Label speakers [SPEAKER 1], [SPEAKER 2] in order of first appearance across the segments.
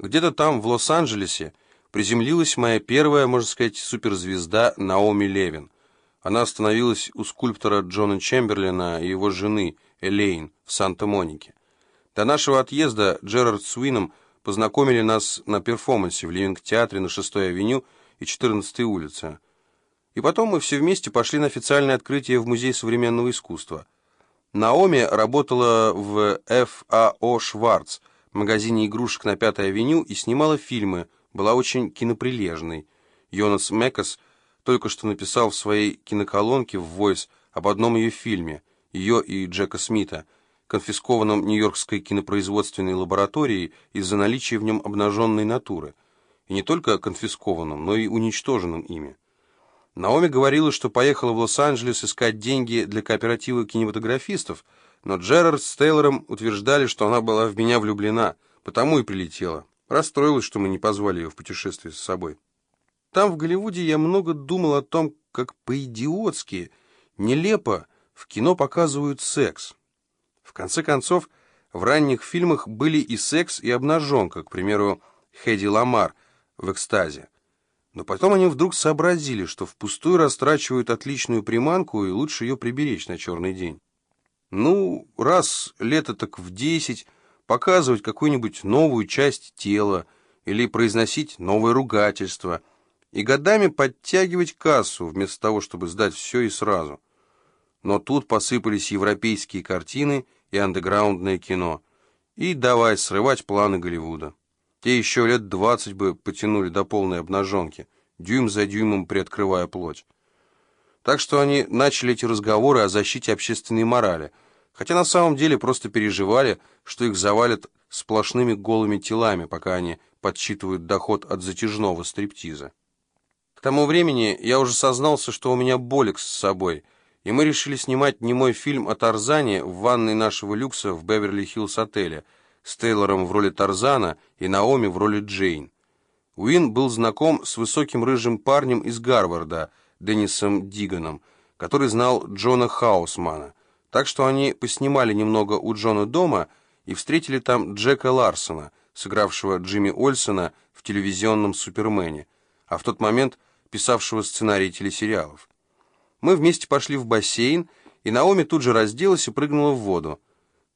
[SPEAKER 1] Где-то там, в Лос-Анджелесе, приземлилась моя первая, можно сказать, суперзвезда Наоми Левин. Она остановилась у скульптора Джона Чемберлина и его жены Элейн в Санта-Монике. До нашего отъезда Джерард с Уином познакомили нас на перформансе в Ливинг-театре на 6-й авеню и 14-й улице. И потом мы все вместе пошли на официальное открытие в Музей современного искусства. Наоми работала в Ф.А.О. Шварц, магазине игрушек на Пятой авеню, и снимала фильмы, была очень киноприлежной. Йонас Мекас только что написал в своей киноколонке в «Войс» об одном ее фильме, ее и Джека Смита, конфискованном Нью-Йоркской кинопроизводственной лабораторией из-за наличия в нем обнаженной натуры. И не только конфискованном, но и уничтоженном ими. Наоми говорила, что поехала в Лос-Анджелес искать деньги для кооператива кинематографистов, но Джерард с Тейлором утверждали, что она была в меня влюблена, потому и прилетела. Расстроилась, что мы не позвали ее в путешествие с собой. Там, в Голливуде, я много думал о том, как по-идиотски, нелепо в кино показывают секс. В конце концов, в ранних фильмах были и секс, и обнаженка, к примеру, Хэдди Ламар в «Экстазе». Но потом они вдруг сообразили, что впустую растрачивают отличную приманку, и лучше ее приберечь на черный день. Ну, раз лето так в десять, показывать какую-нибудь новую часть тела или произносить новое ругательство, и годами подтягивать кассу, вместо того, чтобы сдать все и сразу. Но тут посыпались европейские картины и андеграундное кино, и давай срывать планы Голливуда. Те еще лет двадцать бы потянули до полной обнаженки, дюйм за дюймом приоткрывая плоть. Так что они начали эти разговоры о защите общественной морали, хотя на самом деле просто переживали, что их завалят сплошными голыми телами, пока они подсчитывают доход от затяжного стриптиза. К тому времени я уже сознался, что у меня болик с собой, и мы решили снимать немой фильм о Тарзане в ванной нашего люкса в Беверли-Хиллз-отеле – с Тейлором в роли Тарзана и Наоми в роли Джейн. Уин был знаком с высоким рыжим парнем из Гарварда, Деннисом Диганом, который знал Джона Хаусмана, так что они поснимали немного у Джона дома и встретили там Джека Ларсона, сыгравшего Джимми Ольсона в телевизионном «Супермене», а в тот момент писавшего сценарий телесериалов. Мы вместе пошли в бассейн, и Наоми тут же разделась и прыгнула в воду.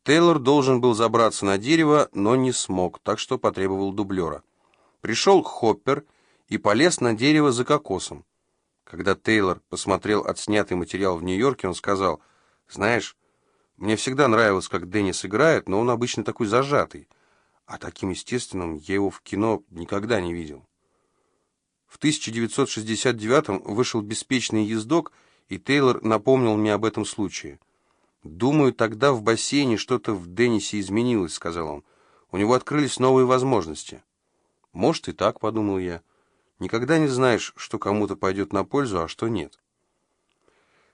[SPEAKER 1] Тейлор должен был забраться на дерево, но не смог, так что потребовал дублера. Пришел Хоппер и полез на дерево за кокосом. Когда Тейлор посмотрел отснятый материал в Нью-Йорке, он сказал, «Знаешь, мне всегда нравилось, как Деннис играет, но он обычно такой зажатый, а таким естественным я его в кино никогда не видел». В 1969 вышел «Беспечный ездок», и Тейлор напомнил мне об этом случае. «Думаю, тогда в бассейне что-то в Деннисе изменилось», — сказал он. «У него открылись новые возможности». «Может, и так», — подумал я. «Никогда не знаешь, что кому-то пойдет на пользу, а что нет».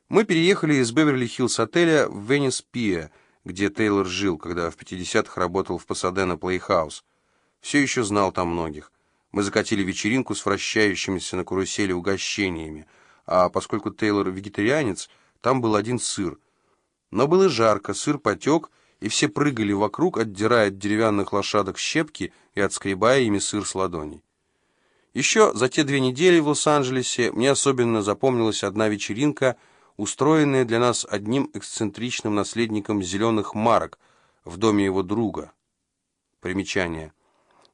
[SPEAKER 1] Мы переехали из Беверли-Хиллз отеля в Венес-Пиа, где Тейлор жил, когда в 50-х работал в Пасадена Плейхаус. Все еще знал там многих. Мы закатили вечеринку с вращающимися на карусели угощениями, а поскольку Тейлор вегетарианец, там был один сыр — но было жарко, сыр потек, и все прыгали вокруг, отдирая от деревянных лошадок щепки и отскребая ими сыр с ладоней. Еще за те две недели в Лос-Анджелесе мне особенно запомнилась одна вечеринка, устроенная для нас одним эксцентричным наследником зеленых марок в доме его друга. Примечание.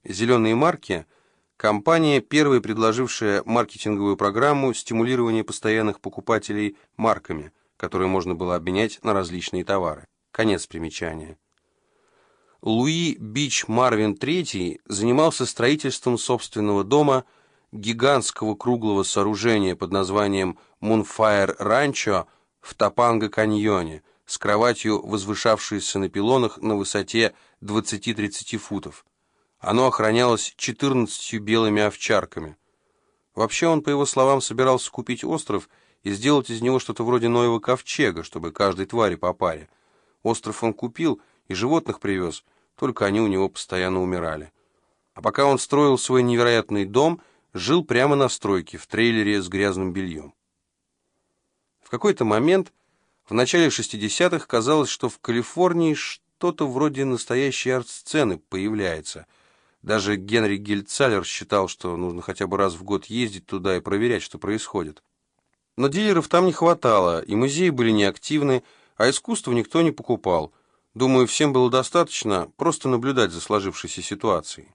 [SPEAKER 1] Зеленые марки – компания, первая предложившая маркетинговую программу стимулирования постоянных покупателей марками – которые можно было обменять на различные товары. Конец примечания. Луи Бич Марвин III занимался строительством собственного дома, гигантского круглого сооружения под названием Мунфайр Ранчо в Топанго-каньоне, с кроватью, возвышавшейся на пилонах на высоте 20-30 футов. Оно охранялось 14 белыми овчарками. Вообще он, по его словам, собирался купить остров – и сделать из него что-то вроде Ноева ковчега, чтобы каждой твари по паре. Остров он купил и животных привез, только они у него постоянно умирали. А пока он строил свой невероятный дом, жил прямо на стройке, в трейлере с грязным бельем. В какой-то момент, в начале 60-х, казалось, что в Калифорнии что-то вроде настоящей арт-сцены появляется. Даже Генри Гильцалер считал, что нужно хотя бы раз в год ездить туда и проверять, что происходит. Но дилеров там не хватало, и музеи были неактивны, а искусство никто не покупал. Думаю, всем было достаточно просто наблюдать за сложившейся ситуацией.